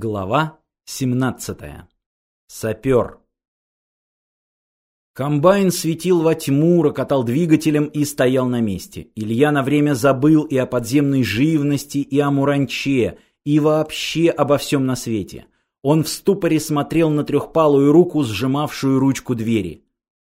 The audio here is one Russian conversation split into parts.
Глава 17. Сапер. Комбайн светил во тьму, рокотал двигателем и стоял на месте. Илья на время забыл и о подземной живности, и о муранче, и вообще обо всем на свете. Он в ступоре смотрел на трехпалую руку, сжимавшую ручку двери.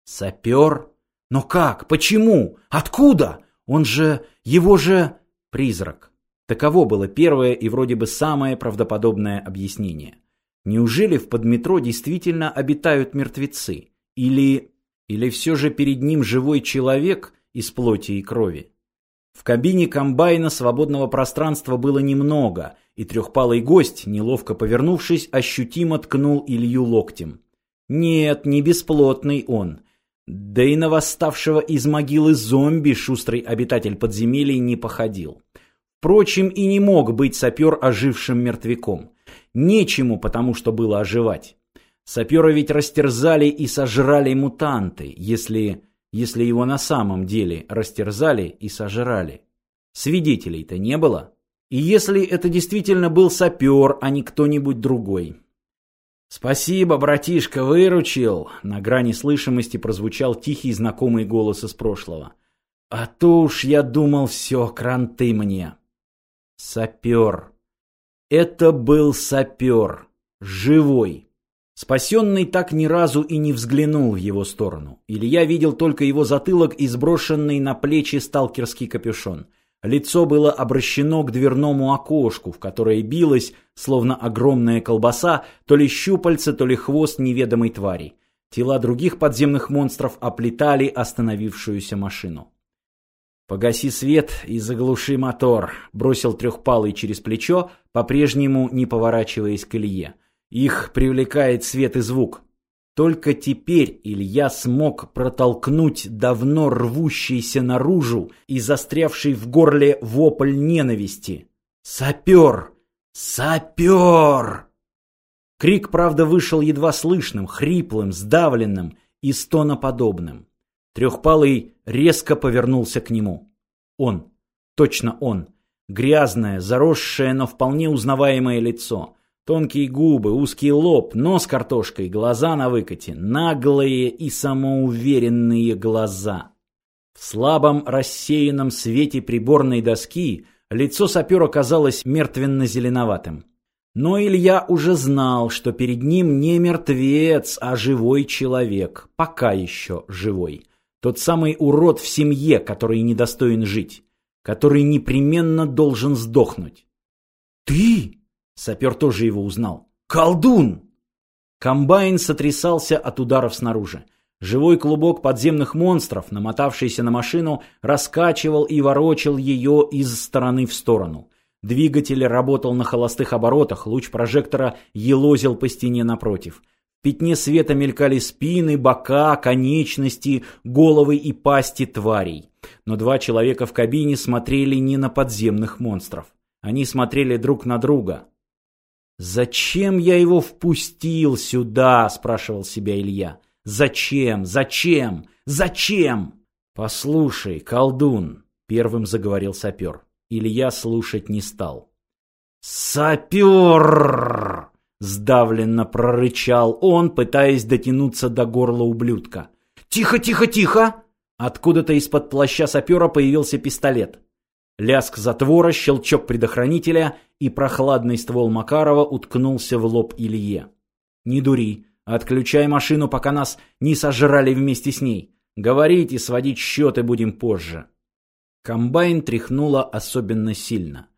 Сапер? Но как? Почему? Откуда? Он же... его же... призрак. Таково было первое и вроде бы самое правдоподобное объяснение. Неужели в подметро действительно обитают мертвецы? Или... или все же перед ним живой человек из плоти и крови? В кабине комбайна свободного пространства было немного, и трехпалый гость, неловко повернувшись, ощутимо ткнул Илью локтем. Нет, не бесплотный он. Да и на восставшего из могилы зомби шустрый обитатель подземелий не походил. Впрочем, и не мог быть сапер ожившим мертвяком. Нечему потому, что было оживать. Сапера ведь растерзали и сожрали мутанты, если... если его на самом деле растерзали и сожрали. Свидетелей-то не было. И если это действительно был сапер, а не кто-нибудь другой. «Спасибо, братишка, выручил!» На грани слышимости прозвучал тихий знакомый голос из прошлого. «А то уж я думал, все, кранты мне!» Сапер. Это был сапер. Живой. Спасенный так ни разу и не взглянул в его сторону. Илья видел только его затылок и сброшенный на плечи сталкерский капюшон. Лицо было обращено к дверному окошку, в которое билось, словно огромная колбаса, то ли щупальце, то ли хвост неведомой твари. Тела других подземных монстров оплетали остановившуюся машину. «Погаси свет и заглуши мотор», — бросил трехпалый через плечо, по-прежнему не поворачиваясь к Илье. «Их привлекает свет и звук». Только теперь Илья смог протолкнуть давно рвущийся наружу и застрявший в горле вопль ненависти. «Сапер! Сапер!» Крик, правда, вышел едва слышным, хриплым, сдавленным и стоноподобным. Трехпалый резко повернулся к нему. Он. Точно он. Грязное, заросшее, но вполне узнаваемое лицо. Тонкие губы, узкий лоб, нос картошкой, глаза на выкате. Наглые и самоуверенные глаза. В слабом рассеянном свете приборной доски лицо сапера казалось мертвенно-зеленоватым. Но Илья уже знал, что перед ним не мертвец, а живой человек. Пока еще живой. Тот самый урод в семье, который недостоин жить, который непременно должен сдохнуть. «Ты?» — сапер тоже его узнал. «Колдун!» Комбайн сотрясался от ударов снаружи. Живой клубок подземных монстров, намотавшийся на машину, раскачивал и ворочал ее из стороны в сторону. Двигатель работал на холостых оборотах, луч прожектора елозил по стене напротив пятне света мелькали спины, бока, конечности, головы и пасти тварей. Но два человека в кабине смотрели не на подземных монстров. Они смотрели друг на друга. «Зачем я его впустил сюда?» – спрашивал себя Илья. «Зачем? Зачем? Зачем?» «Послушай, колдун», – первым заговорил сапер. Илья слушать не стал. «Сапер!» Сдавленно прорычал он, пытаясь дотянуться до горла ублюдка. «Тихо, тихо, тихо!» Откуда-то из-под плаща сапера появился пистолет. Лязг затвора, щелчок предохранителя, и прохладный ствол Макарова уткнулся в лоб Илье. «Не дури. Отключай машину, пока нас не сожрали вместе с ней. Говорить и сводить счеты будем позже». Комбайн тряхнуло особенно сильно.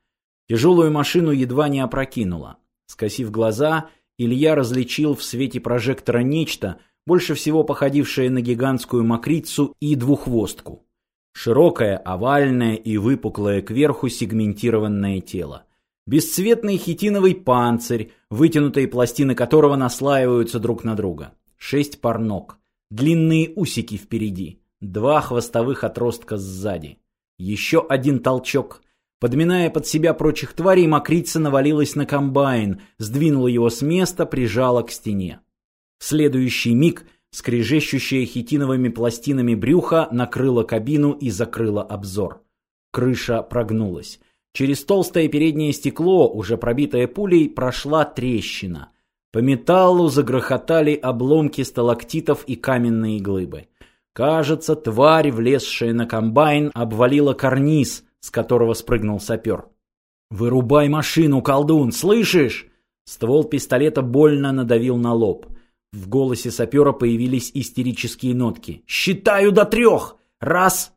Тяжелую машину едва не опрокинуло. Скосив глаза, Илья различил в свете прожектора нечто, больше всего походившее на гигантскую мокрицу и двуххвостку. Широкое, овальное и выпуклое кверху сегментированное тело. Бесцветный хитиновый панцирь, вытянутые пластины которого наслаиваются друг на друга. Шесть пар ног. Длинные усики впереди. Два хвостовых отростка сзади. Еще один толчок. Подминая под себя прочих тварей, мокрица навалилась на комбайн, сдвинула его с места, прижала к стене. В следующий миг скрежещущая хитиновыми пластинами брюха накрыла кабину и закрыла обзор. Крыша прогнулась. Через толстое переднее стекло, уже пробитое пулей, прошла трещина. По металлу загрохотали обломки сталактитов и каменные глыбы. Кажется, тварь, влезшая на комбайн, обвалила карниз, с которого спрыгнул сапер. «Вырубай машину, колдун, слышишь?» Ствол пистолета больно надавил на лоб. В голосе сапера появились истерические нотки. «Считаю до трех! Раз!»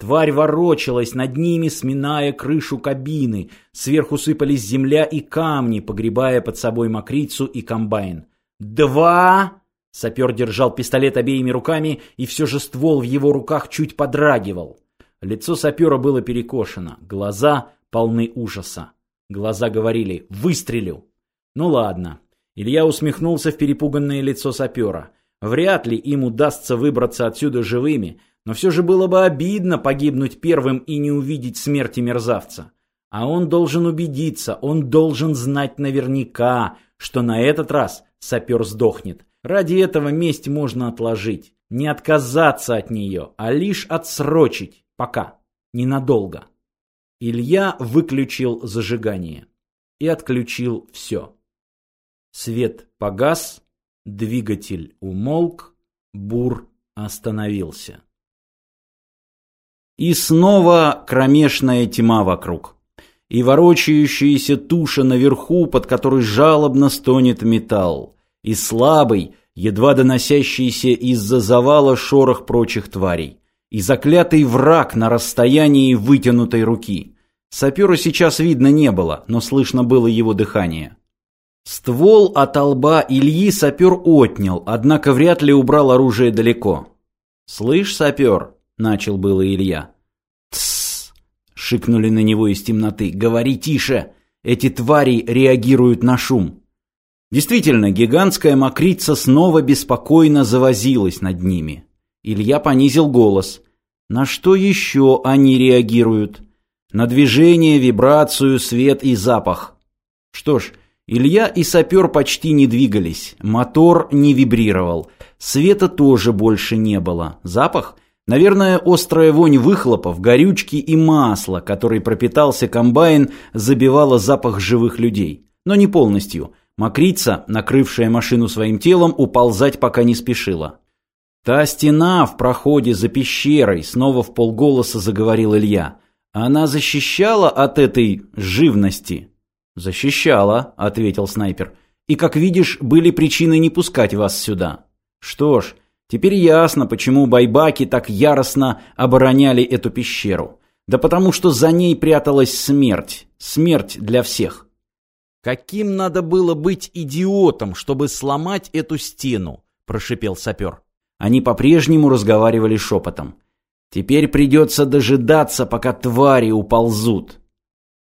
Тварь ворочалась над ними, сминая крышу кабины. Сверху сыпались земля и камни, погребая под собой мокрицу и комбайн. «Два!» Сапер держал пистолет обеими руками, и все же ствол в его руках чуть подрагивал. Лицо сапера было перекошено, глаза полны ужаса. Глаза говорили «Выстрелю!» Ну ладно. Илья усмехнулся в перепуганное лицо сапера. Вряд ли им удастся выбраться отсюда живыми, но все же было бы обидно погибнуть первым и не увидеть смерти мерзавца. А он должен убедиться, он должен знать наверняка, что на этот раз сапер сдохнет. Ради этого месть можно отложить. Не отказаться от нее, а лишь отсрочить. Пока. Ненадолго. Илья выключил зажигание. И отключил все. Свет погас, двигатель умолк, бур остановился. И снова кромешная тьма вокруг. И ворочающаяся туша наверху, под которой жалобно стонет металл. И слабый, едва доносящийся из-за завала шорох прочих тварей. И заклятый враг на расстоянии вытянутой руки. Сапера сейчас видно не было, но слышно было его дыхание. Ствол от лба Ильи сапер отнял, однако вряд ли убрал оружие далеко. «Слышь, сапер?» начал было Илья. «Тссс!» — шикнули на него из темноты. «Говори тише! Эти твари реагируют на шум!» Действительно, гигантская мокрица снова беспокойно завозилась над ними. Илья понизил голос. На что еще они реагируют? На движение, вибрацию, свет и запах. Что ж, Илья и сапер почти не двигались. Мотор не вибрировал. Света тоже больше не было. Запах? Наверное, острая вонь выхлопов, горючки и масла, который пропитался комбайн, забивала запах живых людей. Но не полностью. Мокрица, накрывшая машину своим телом, уползать пока не спешила. «Та стена в проходе за пещерой», — снова в полголоса заговорил Илья. «Она защищала от этой живности?» «Защищала», — ответил снайпер. «И, как видишь, были причины не пускать вас сюда». «Что ж, Теперь ясно, почему байбаки так яростно обороняли эту пещеру. Да потому что за ней пряталась смерть. Смерть для всех. «Каким надо было быть идиотом, чтобы сломать эту стену?» – прошипел сапер. Они по-прежнему разговаривали шепотом. «Теперь придется дожидаться, пока твари уползут».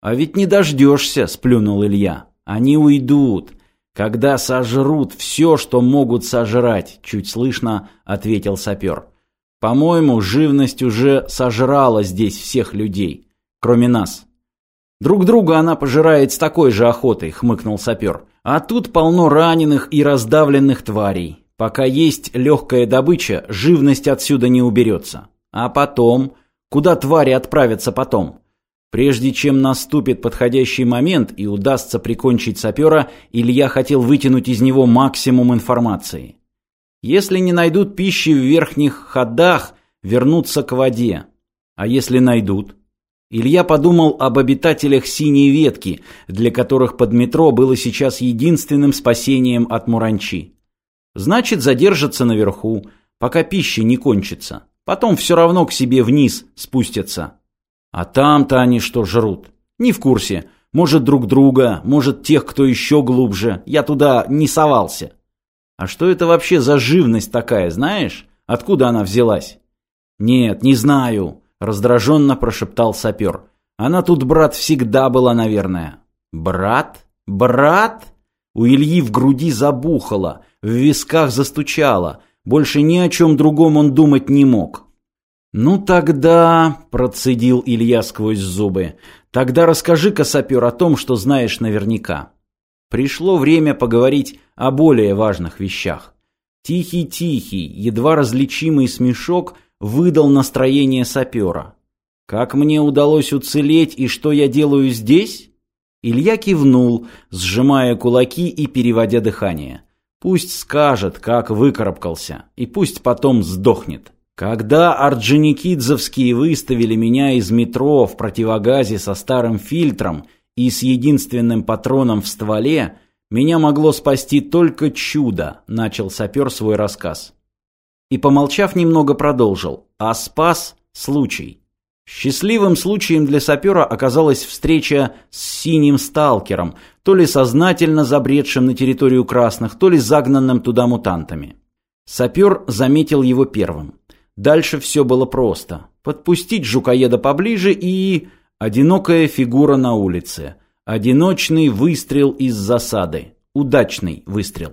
«А ведь не дождешься», – сплюнул Илья. «Они уйдут. «Когда сожрут все, что могут сожрать», — чуть слышно ответил сапер. «По-моему, живность уже сожрала здесь всех людей, кроме нас». «Друг друга она пожирает с такой же охотой», — хмыкнул сапер. «А тут полно раненых и раздавленных тварей. Пока есть легкая добыча, живность отсюда не уберется. А потом? Куда твари отправятся потом? Прежде чем наступит подходящий момент и удастся прикончить сапера, Илья хотел вытянуть из него максимум информации. Если не найдут пищи в верхних ходах, вернуться к воде. А если найдут? Илья подумал об обитателях синей ветки, для которых под метро было сейчас единственным спасением от муранчи. Значит, задержатся наверху, пока пища не кончится. Потом все равно к себе вниз спустятся. А там-то они что жрут? Не в курсе. Может, друг друга, может, тех, кто еще глубже. Я туда не совался. А что это вообще за живность такая, знаешь? Откуда она взялась? Нет, не знаю, раздраженно прошептал сапер. Она тут, брат, всегда была, наверное. Брат? Брат? У Ильи в груди забухало, в висках застучало. Больше ни о чем другом он думать не мог. «Ну тогда...» – процедил Илья сквозь зубы. «Тогда расскажи-ка, сапер, о том, что знаешь наверняка». Пришло время поговорить о более важных вещах. Тихий-тихий, едва различимый смешок выдал настроение сапера. Как мне удалось уцелеть и что я делаю здесь? Илья кивнул, сжимая кулаки и переводя дыхание. Пусть скажет, как выкарабкался, и пусть потом сдохнет. Когда Орджоникидзовские выставили меня из метро в противогазе со старым фильтром и с единственным патроном в стволе, меня могло спасти только чудо, начал сапер свой рассказ. И, помолчав немного, продолжил. А спас случай. Счастливым случаем для сапера оказалась встреча с синим сталкером, то ли сознательно забредшим на территорию красных, то ли загнанным туда мутантами. Сапер заметил его первым. Дальше все было просто. Подпустить жукоеда поближе и... Одинокая фигура на улице. Одиночный выстрел из засады. Удачный выстрел.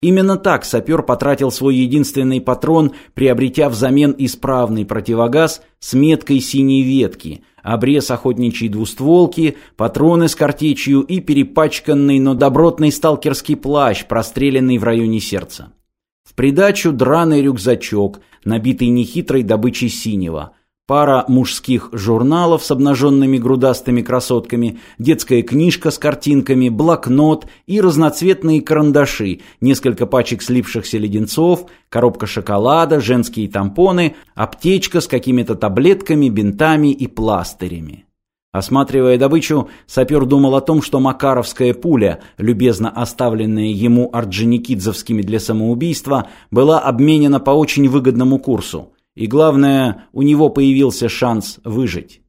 Именно так сапер потратил свой единственный патрон, приобретя взамен исправный противогаз с меткой синей ветки, обрез охотничьей двустволки, патроны с картечью и перепачканный, но добротный сталкерский плащ, простреленный в районе сердца. В придачу драный рюкзачок, набитый нехитрой добычей синего, пара мужских журналов с обнаженными грудастыми красотками, детская книжка с картинками, блокнот и разноцветные карандаши, несколько пачек слипшихся леденцов, коробка шоколада, женские тампоны, аптечка с какими-то таблетками, бинтами и пластырями. Осматривая добычу, сапер думал о том, что макаровская пуля, любезно оставленная ему орджоникидзовскими для самоубийства, была обменена по очень выгодному курсу – и главное, у него появился шанс выжить.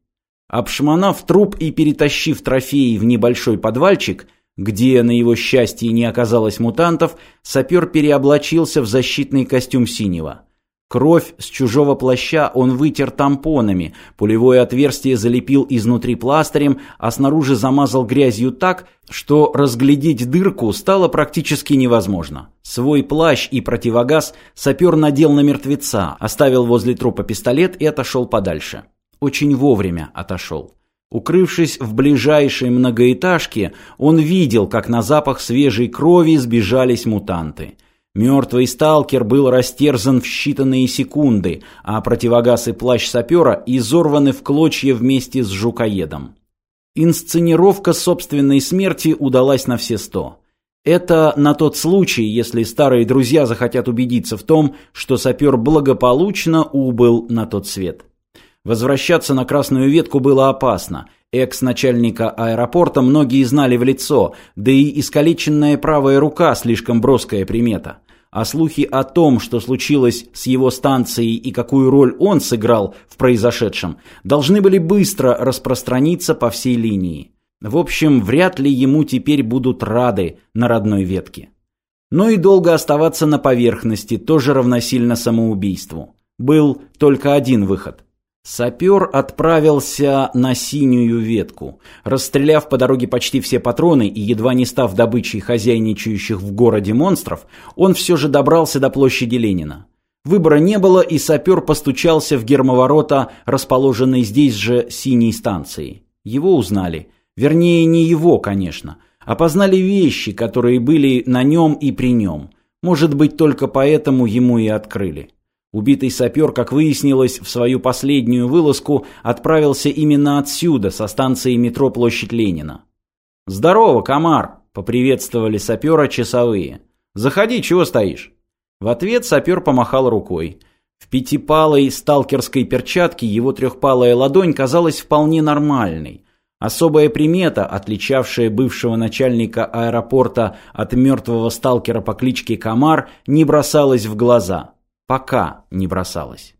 Обшмонав труп и перетащив трофеи в небольшой подвальчик, где, на его счастье, не оказалось мутантов, сапер переоблачился в защитный костюм синего. Кровь с чужого плаща он вытер тампонами, пулевое отверстие залепил изнутри пластырем, а снаружи замазал грязью так, что разглядеть дырку стало практически невозможно. Свой плащ и противогаз сапер надел на мертвеца, оставил возле трупа пистолет и отошел подальше. Очень вовремя отошел. Укрывшись в ближайшей многоэтажке, он видел, как на запах свежей крови сбежались мутанты – Мертвый сталкер был растерзан в считанные секунды, а противогаз и плащ сапера изорваны в клочья вместе с жукоедом. Инсценировка собственной смерти удалась на все сто. Это на тот случай, если старые друзья захотят убедиться в том, что сапер благополучно убыл на тот свет. Возвращаться на красную ветку было опасно. Экс-начальника аэропорта многие знали в лицо, да и искалеченная правая рука слишком броская примета а слухи о том, что случилось с его станцией и какую роль он сыграл в произошедшем, должны были быстро распространиться по всей линии. В общем, вряд ли ему теперь будут рады на родной ветке. Но и долго оставаться на поверхности тоже равносильно самоубийству. Был только один выход – Сапер отправился на синюю ветку. Расстреляв по дороге почти все патроны и едва не став добычей хозяйничающих в городе монстров, он все же добрался до площади Ленина. Выбора не было, и сапер постучался в гермоворота, расположенной здесь же синей станции. Его узнали. Вернее, не его, конечно. Опознали вещи, которые были на нем и при нем. Может быть, только поэтому ему и открыли. Убитый сапер, как выяснилось, в свою последнюю вылазку отправился именно отсюда, со станции метро Площадь Ленина. «Здорово, комар!» – поприветствовали сапера часовые. «Заходи, чего стоишь?» В ответ сапер помахал рукой. В пятипалой сталкерской перчатке его трехпалая ладонь казалась вполне нормальной. Особая примета, отличавшая бывшего начальника аэропорта от мертвого сталкера по кличке Комар, не бросалась в глаза – пока не бросалась.